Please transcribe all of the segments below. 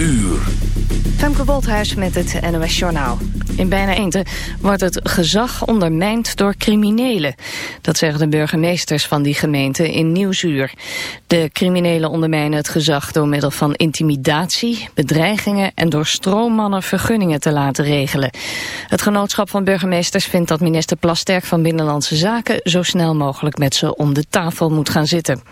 Uur. Femke Wolthuis met het NOS Journaal. In bijna eente wordt het gezag ondermijnd door criminelen. Dat zeggen de burgemeesters van die gemeente in Nieuwsuur. De criminelen ondermijnen het gezag door middel van intimidatie, bedreigingen en door stroommannen vergunningen te laten regelen. Het genootschap van burgemeesters vindt dat minister Plasterk van Binnenlandse Zaken zo snel mogelijk met ze om de tafel moet gaan zitten.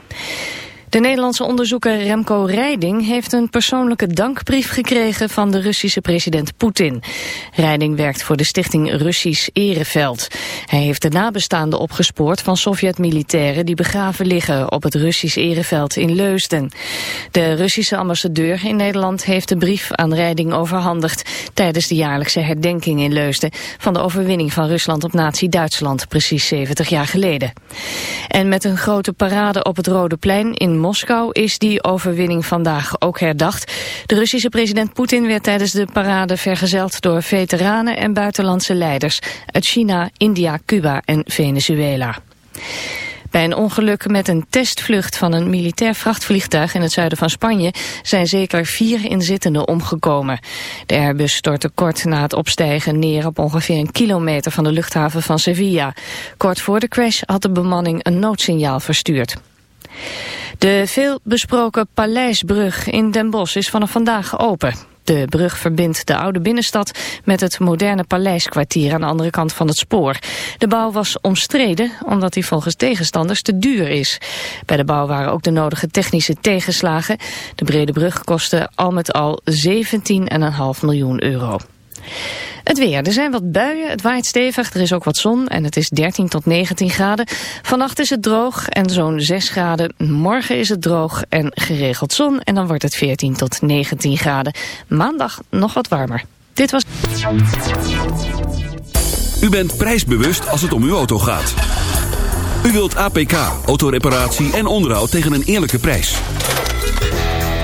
De Nederlandse onderzoeker Remco Rijding heeft een persoonlijke dankbrief gekregen van de Russische president Poetin. Rijding werkt voor de stichting Russisch Ereveld. Hij heeft de nabestaanden opgespoord van Sovjet-militairen die begraven liggen op het Russisch Ereveld in Leusden. De Russische ambassadeur in Nederland heeft de brief aan Rijding overhandigd tijdens de jaarlijkse herdenking in Leusden van de overwinning van Rusland op nazi-Duitsland precies 70 jaar geleden. En met een grote parade op het Rode Plein in Moskou is die overwinning vandaag ook herdacht. De Russische president Poetin werd tijdens de parade vergezeld door veteranen en buitenlandse leiders uit China, India, Cuba en Venezuela. Bij een ongeluk met een testvlucht van een militair vrachtvliegtuig in het zuiden van Spanje zijn zeker vier inzittenden omgekomen. De Airbus stortte kort na het opstijgen neer op ongeveer een kilometer van de luchthaven van Sevilla. Kort voor de crash had de bemanning een noodsignaal verstuurd. De veelbesproken Paleisbrug in Den Bosch is vanaf vandaag open. De brug verbindt de oude binnenstad met het moderne paleiskwartier aan de andere kant van het spoor. De bouw was omstreden omdat die volgens tegenstanders te duur is. Bij de bouw waren ook de nodige technische tegenslagen. De brede brug kostte al met al 17,5 miljoen euro. Het weer. Er zijn wat buien, het waait stevig, er is ook wat zon en het is 13 tot 19 graden. Vannacht is het droog en zo'n 6 graden. Morgen is het droog en geregeld zon en dan wordt het 14 tot 19 graden. Maandag nog wat warmer. Dit was... U bent prijsbewust als het om uw auto gaat. U wilt APK, autoreparatie en onderhoud tegen een eerlijke prijs.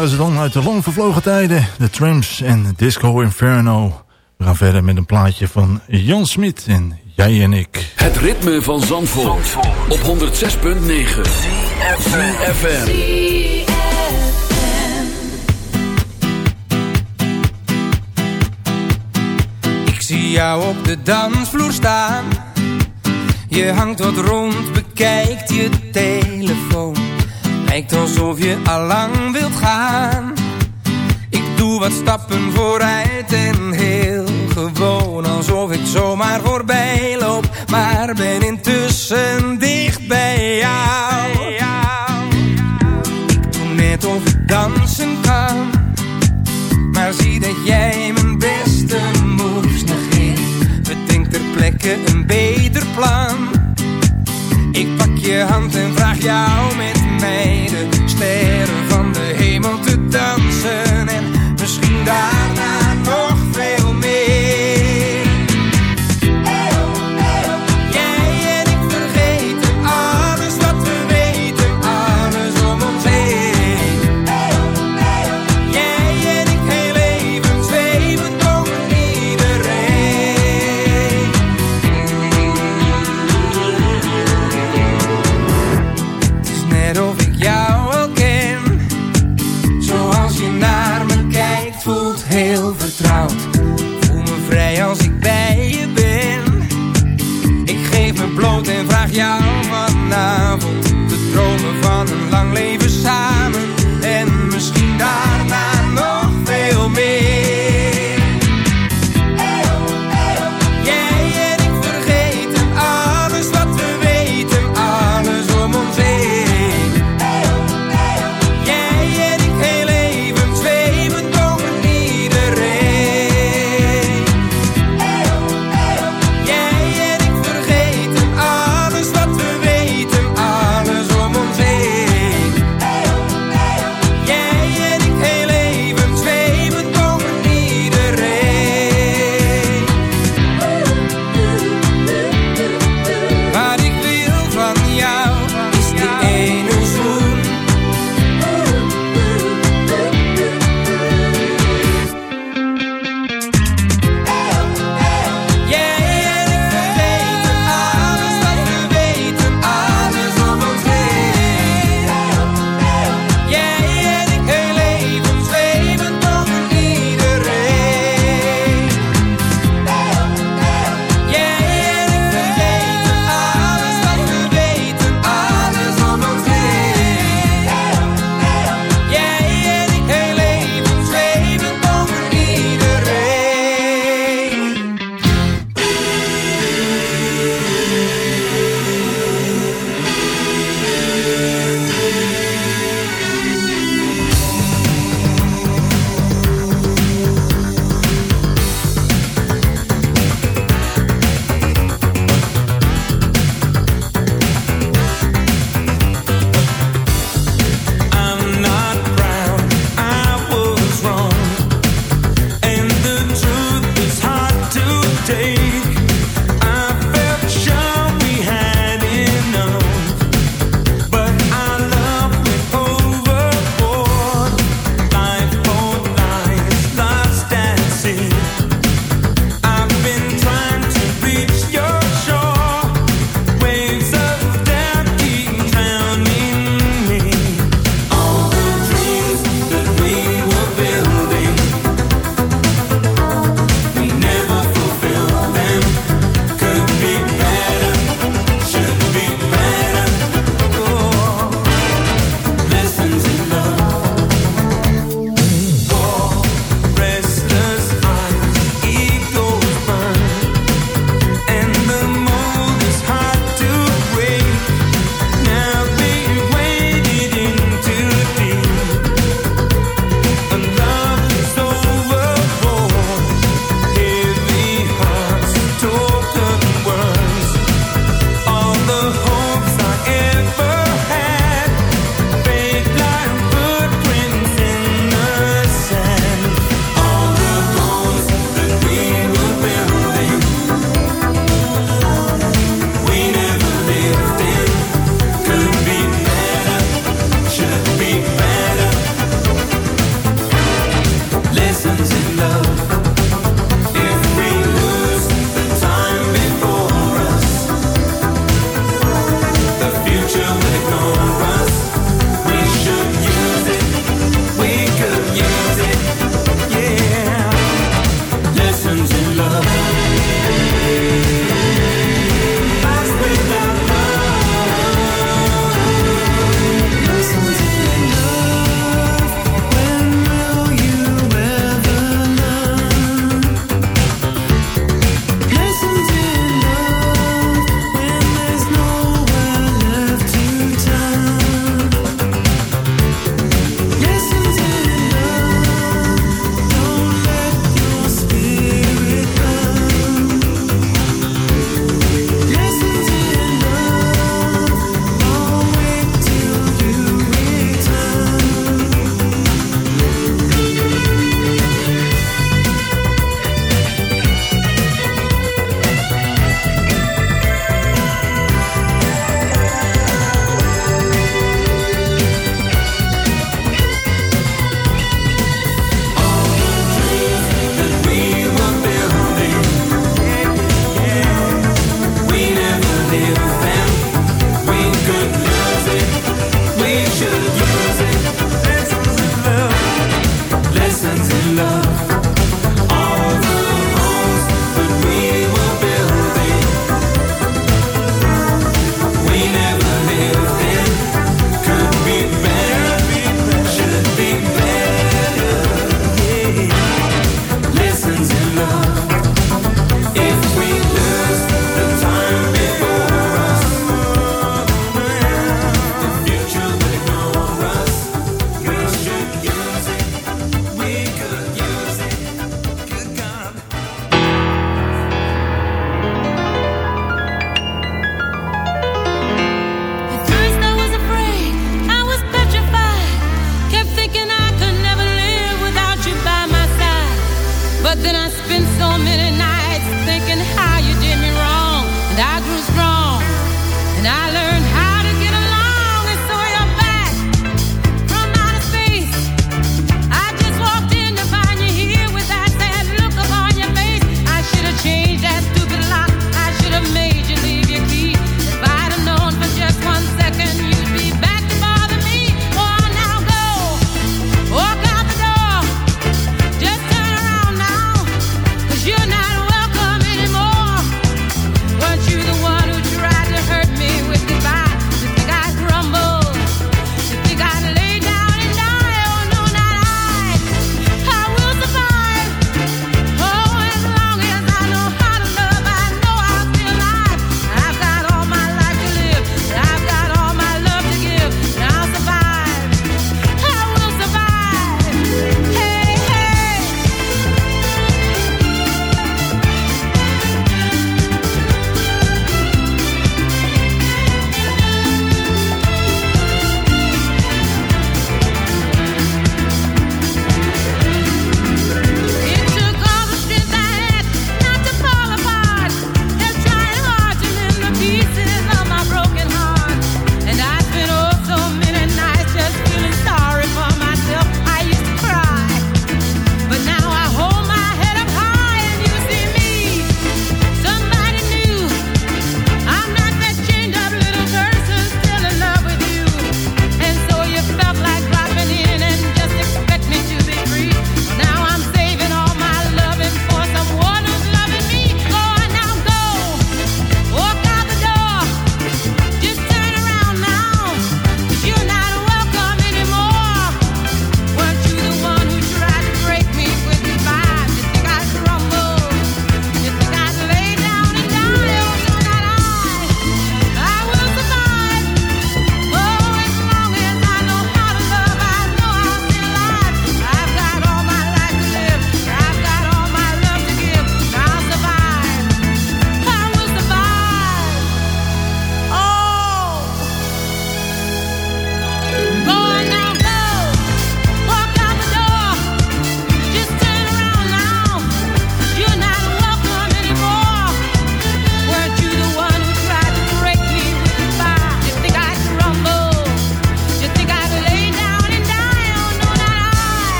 Waren ze dan uit de lang vervlogen tijden. De Tramps en Disco Inferno. We gaan verder met een plaatje van Jan Smit en Jij en ik. Het ritme van Zandvoort, Zandvoort. op 106.9. FM. Ik zie jou op de dansvloer staan. Je hangt wat rond, bekijkt je telefoon Lijkt alsof je allang wilt gaan. Ik doe wat stappen vooruit en heel gewoon Alsof ik zomaar voorbij loop. Maar ben intussen dicht bij jou. Ik doe net of ik dansen kan. Maar zie dat jij mijn beste moves negeert Bedenk ter plekke een beter plan. Ik pak je hand en vraag jou met mij de sterren van de hemel te dansen. En misschien daarna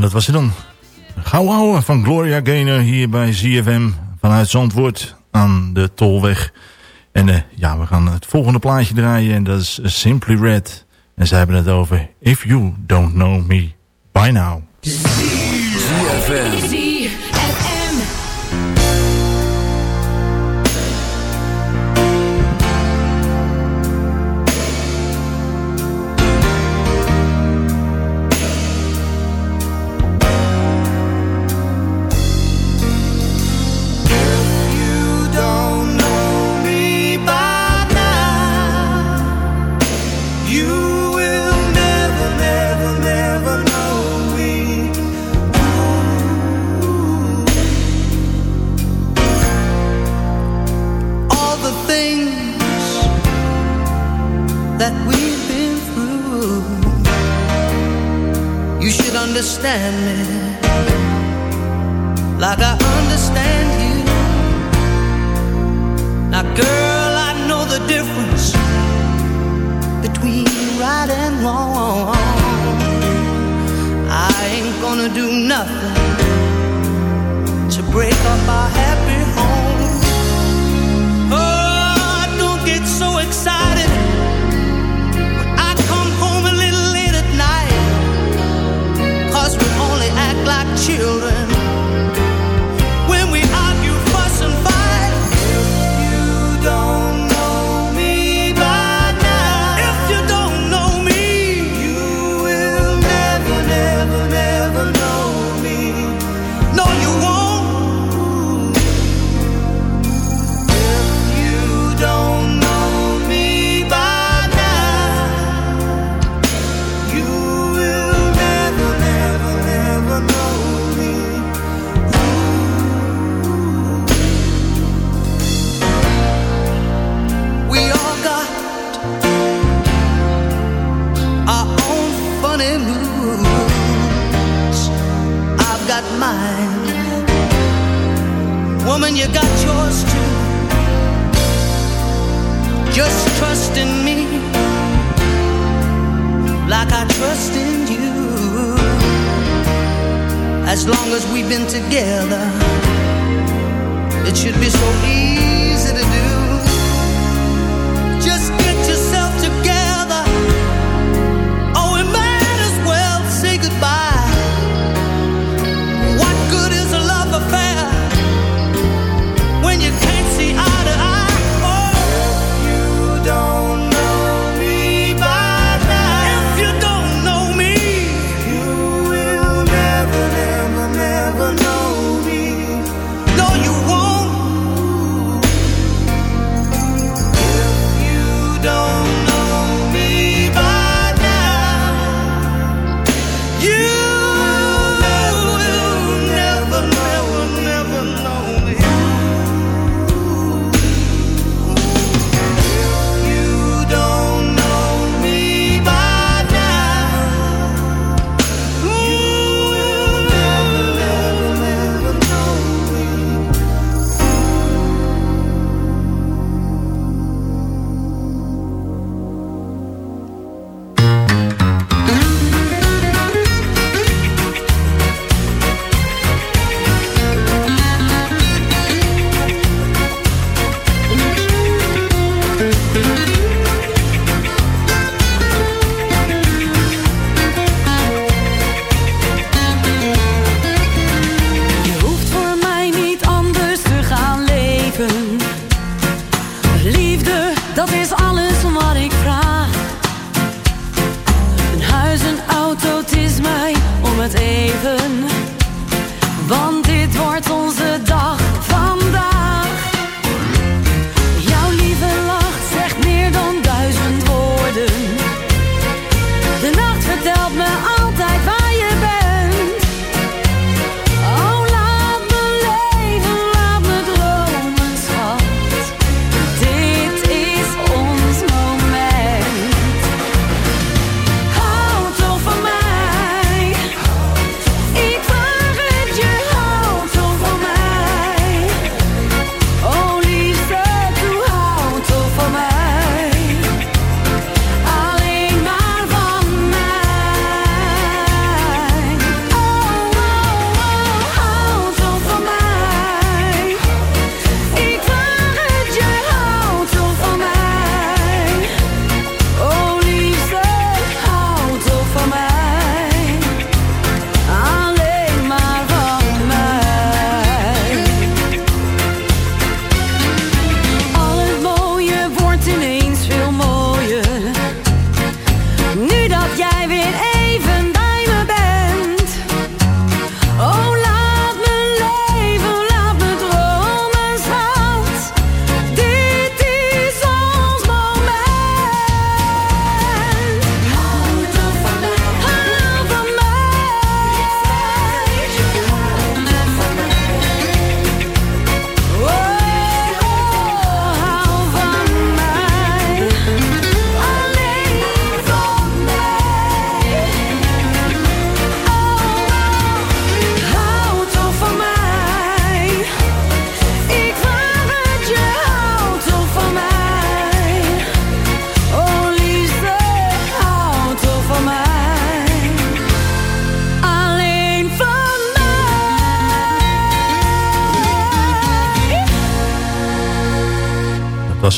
dat was ze dan. Gauw houden van Gloria Gaynor hier bij ZFM vanuit Zandvoort aan de Tolweg. En uh, ja, we gaan het volgende plaatje draaien en dat is Simply Red. En ze hebben het over If You Don't Know Me By Now. ZFM.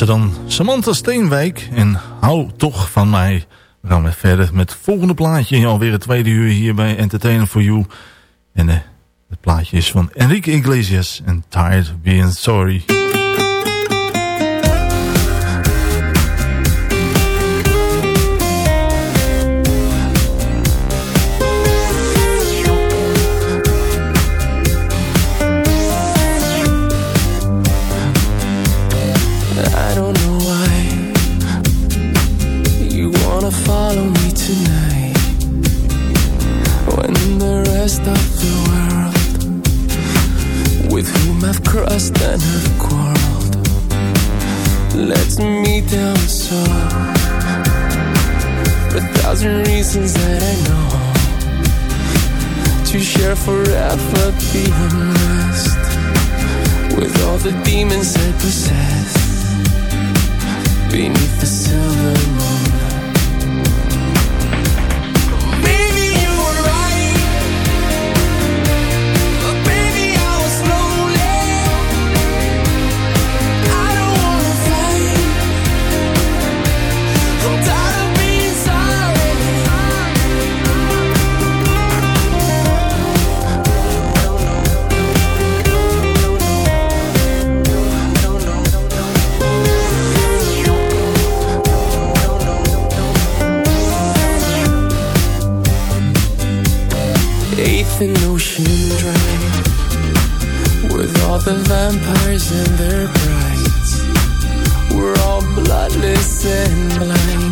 dan Samantha Steenwijk en Hou toch van mij. We gaan weer verder met het volgende plaatje. Alweer het tweede uur hier bij Entertainer for You. En eh, het plaatje is van Enrique Iglesias en Tired Being Sorry. the world with whom I've crossed and have quarreled. Let me tell the soul a thousand reasons that I know to share forever the unrest with all the demons I possess beneath the silver moon. the vampires and their brides. We're all bloodless and blind.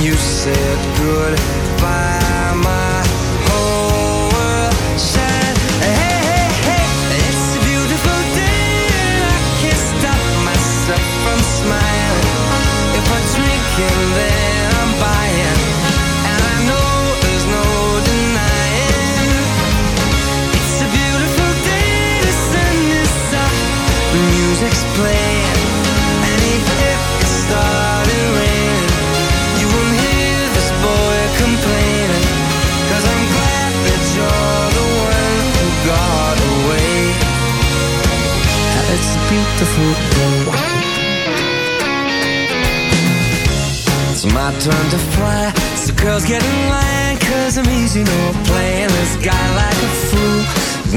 you said good It's my turn to fly, so girls get in line, cause I'm easy, you know, playing this guy like a fool.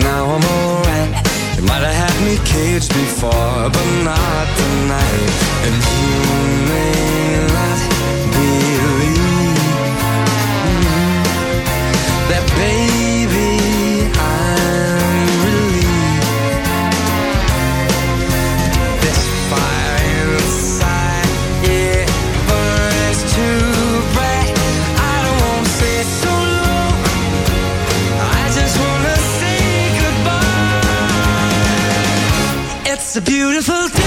Now I'm alright. You might have had me caged before, but not tonight. And you may not believe mm that, baby. a beautiful day.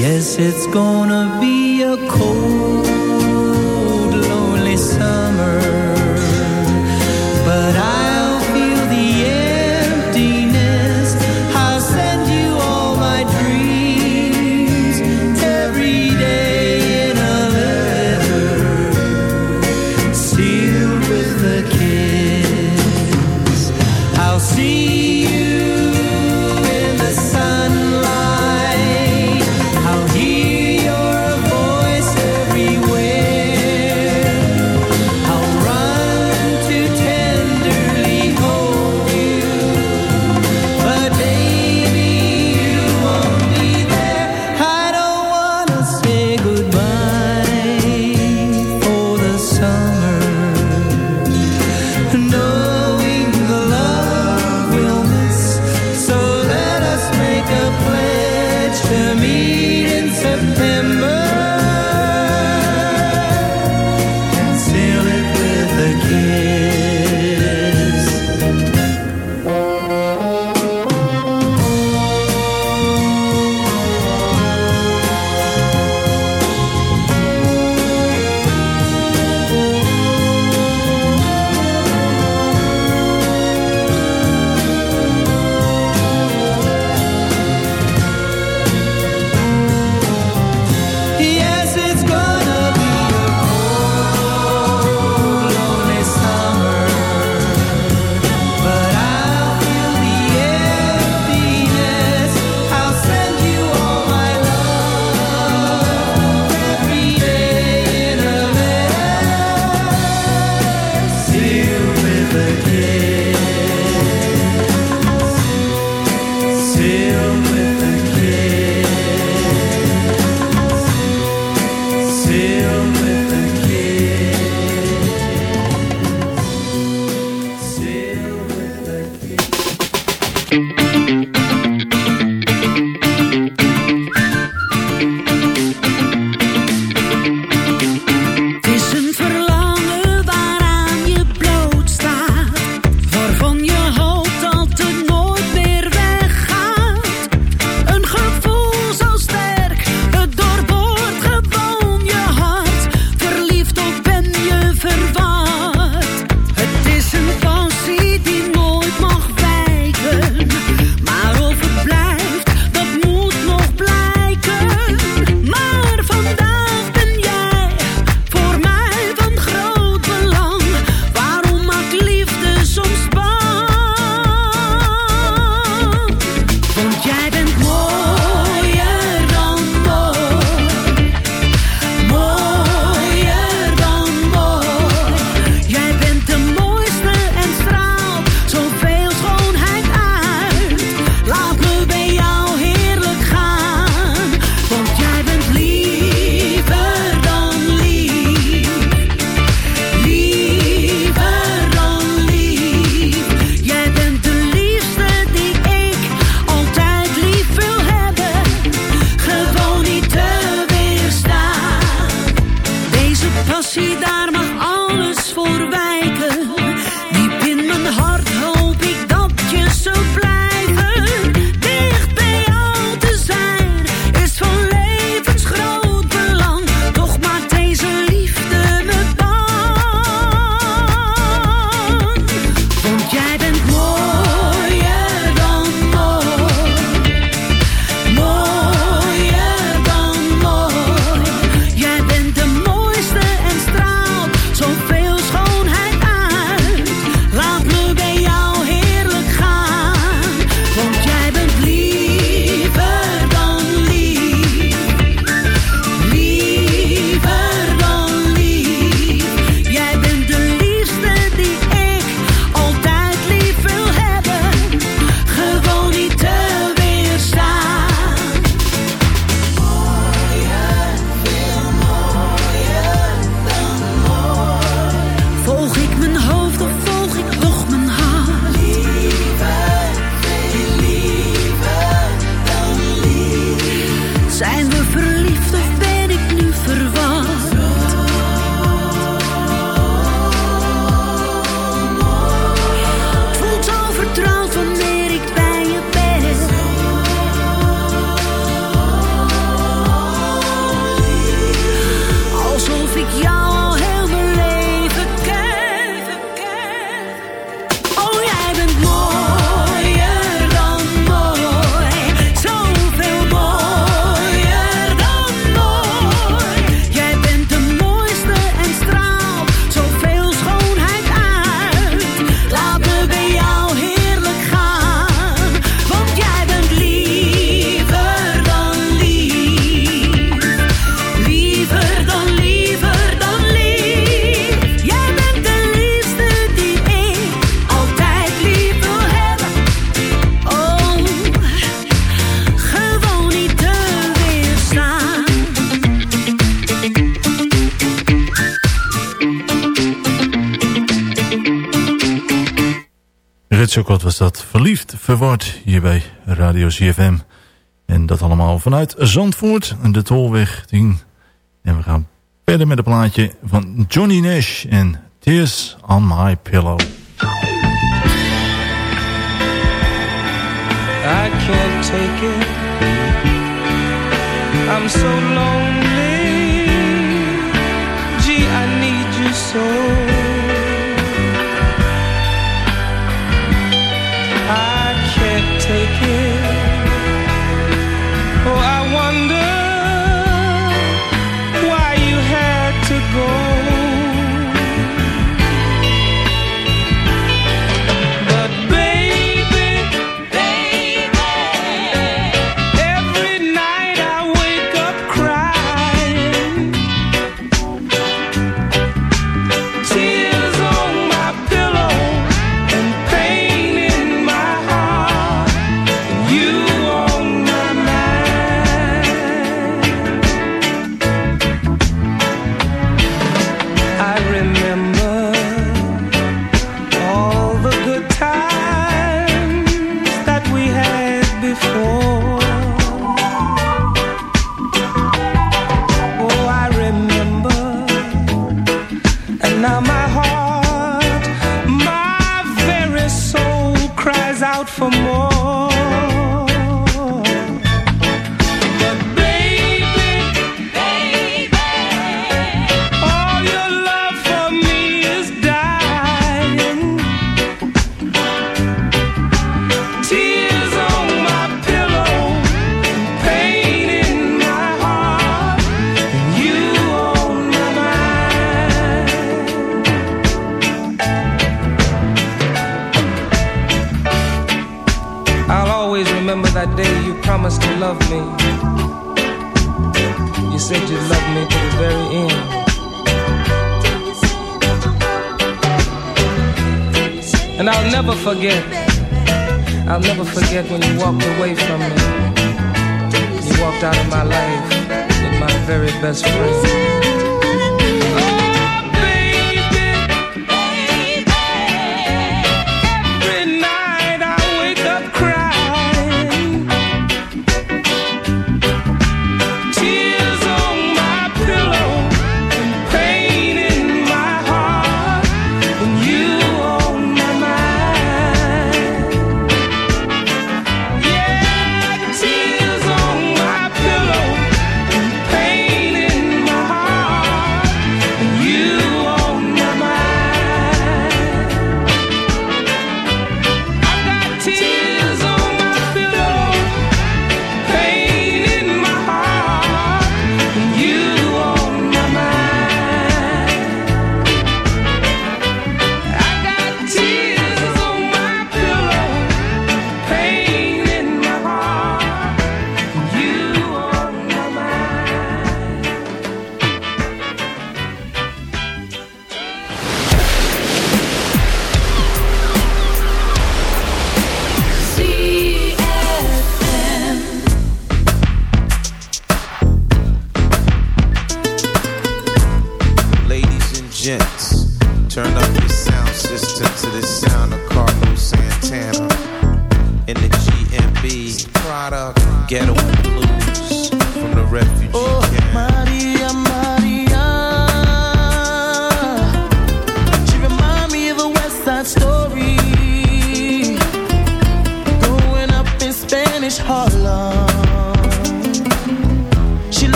Yes, it's gonna be a cold, lonely summer, but I Zo Sokot was dat verliefd, verward hier bij Radio CFM. En dat allemaal vanuit Zandvoort, de Tolweg 10. En we gaan verder met een plaatje van Johnny Nash en Tears on My Pillow. I can't take it I'm so lonely Gee, I need you so forget. I'll never forget when you walked away from me. You walked out of my life with my very best friend.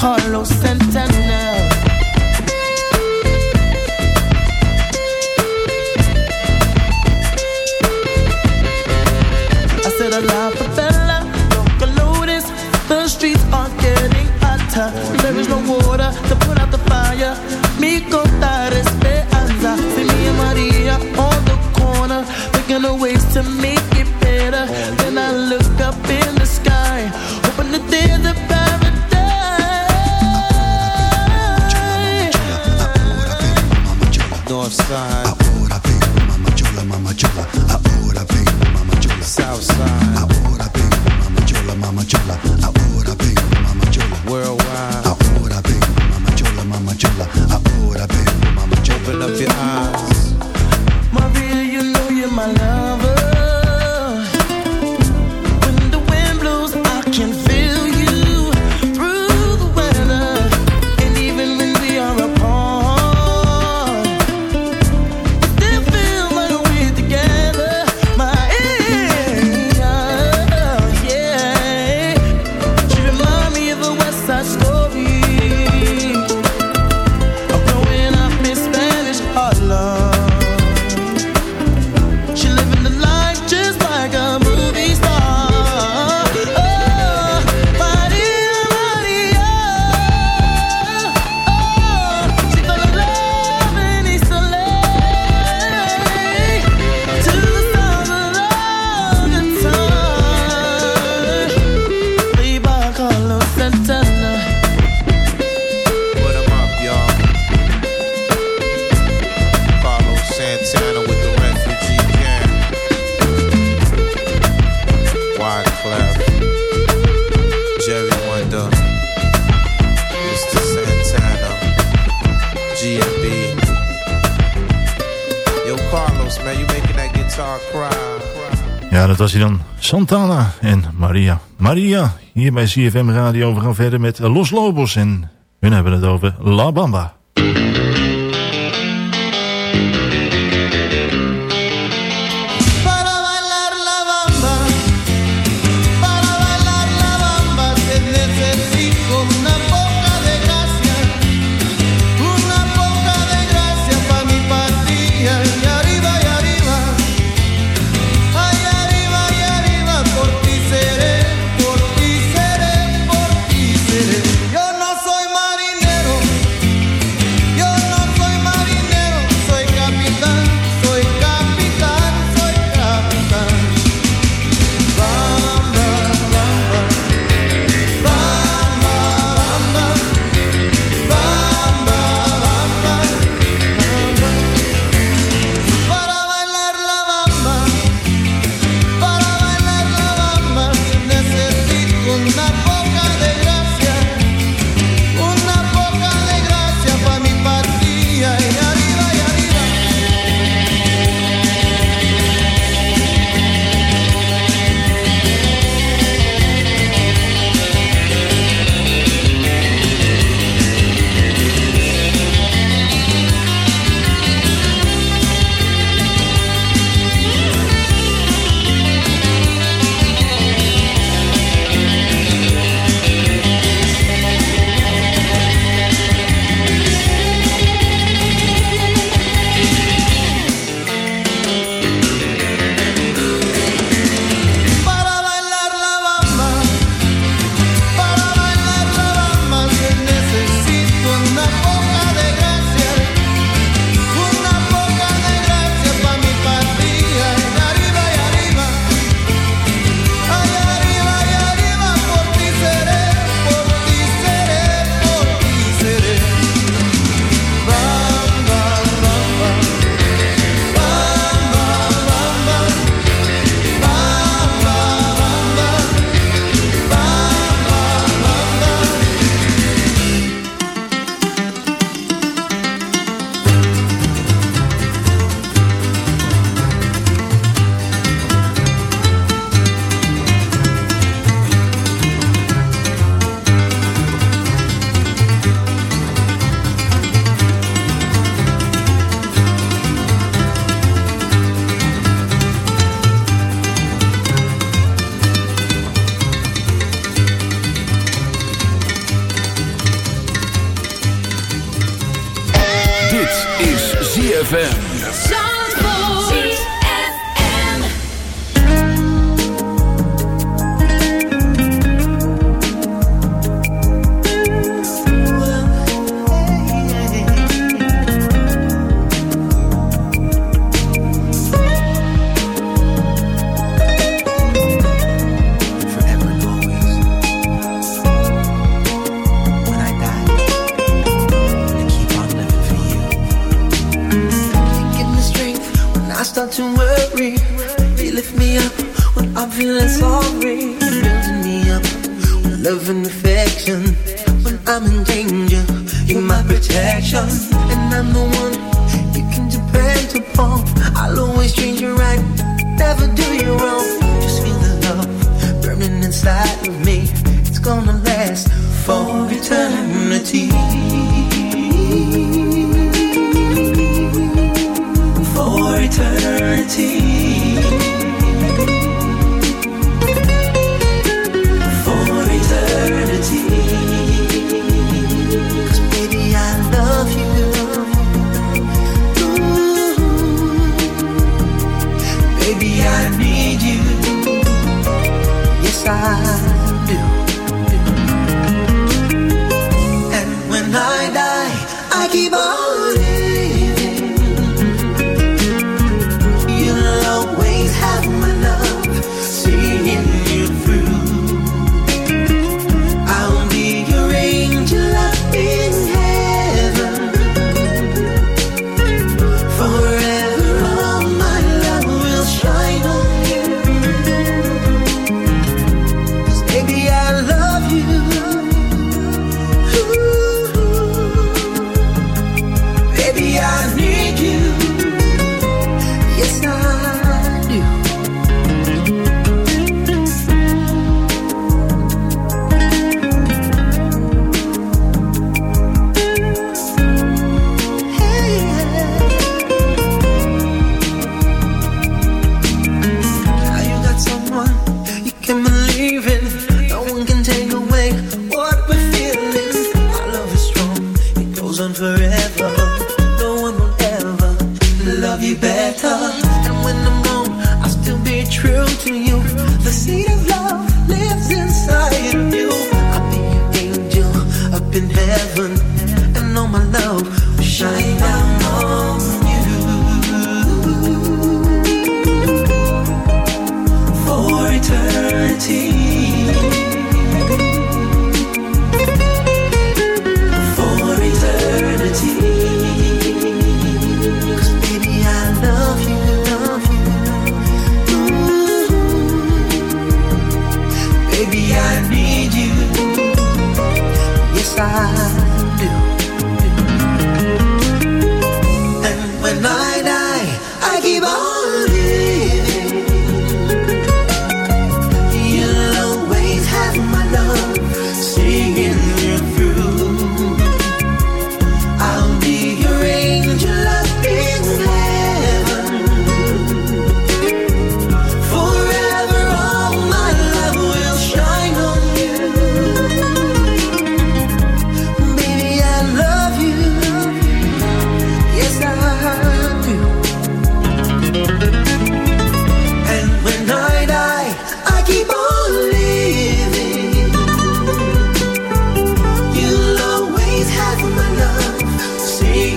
Carlos Santana. dan. Santana en Maria. Maria, hier bij CFM Radio. We gaan verder met Los Lobos en hun hebben het over La Bamba.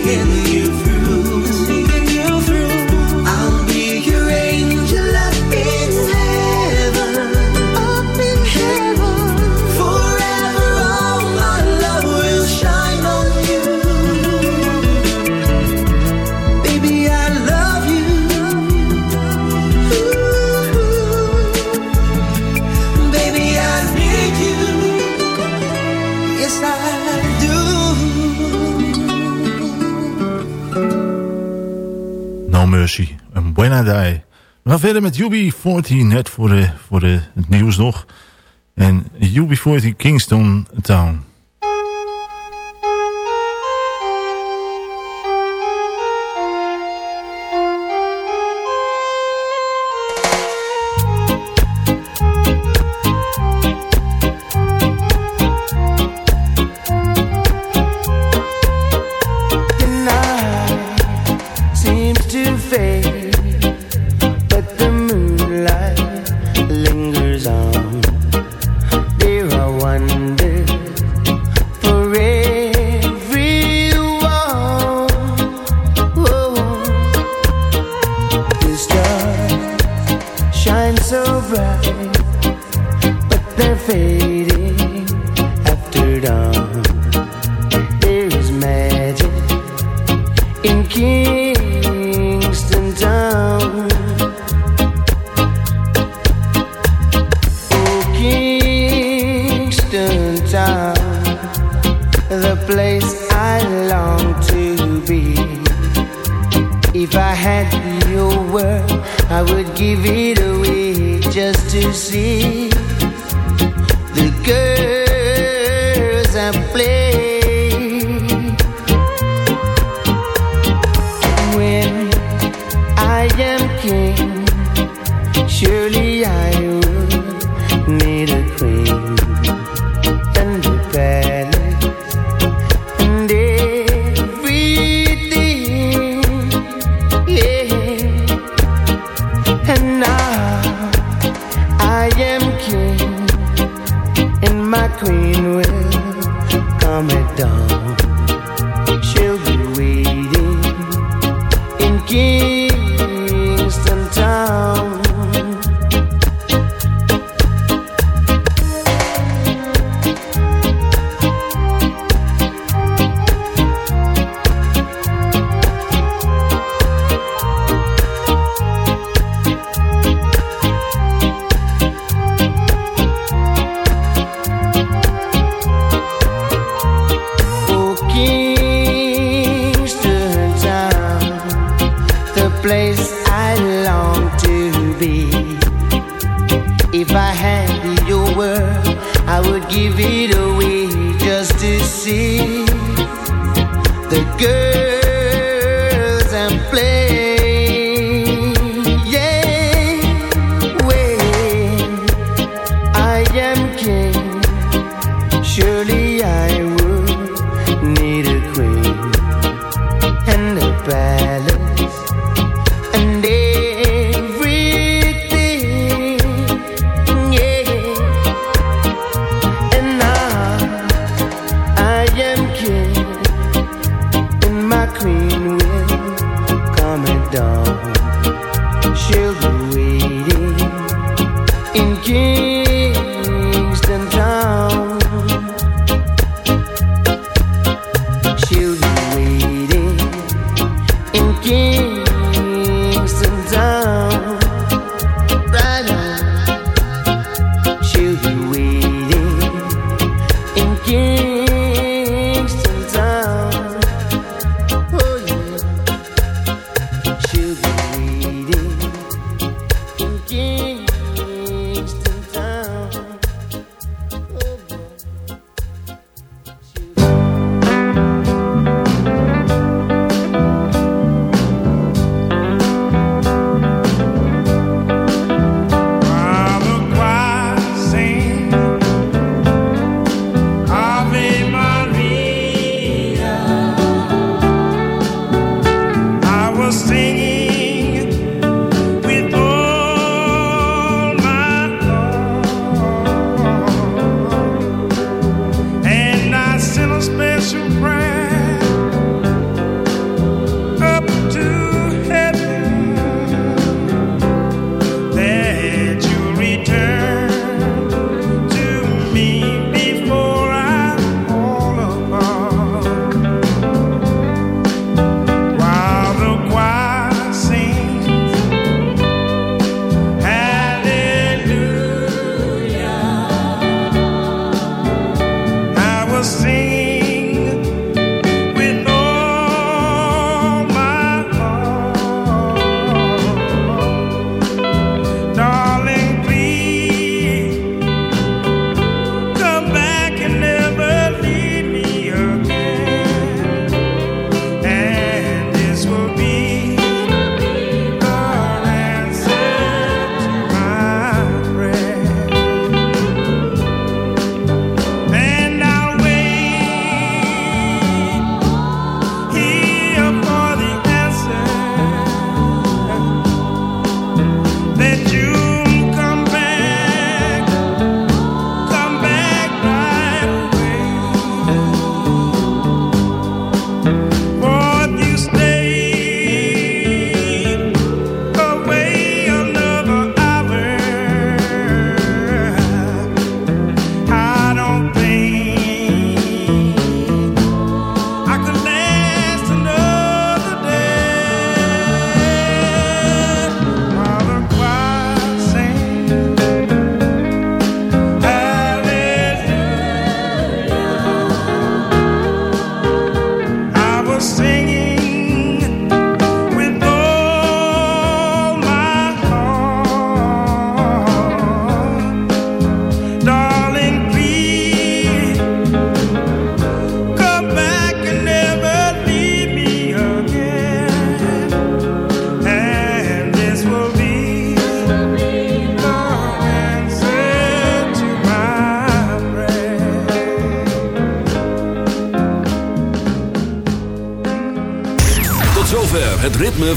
in you. When Die. We gaan verder met UB40, net voor, de, voor de, het nieuws nog. En UB40 Kingston Town. Yeah.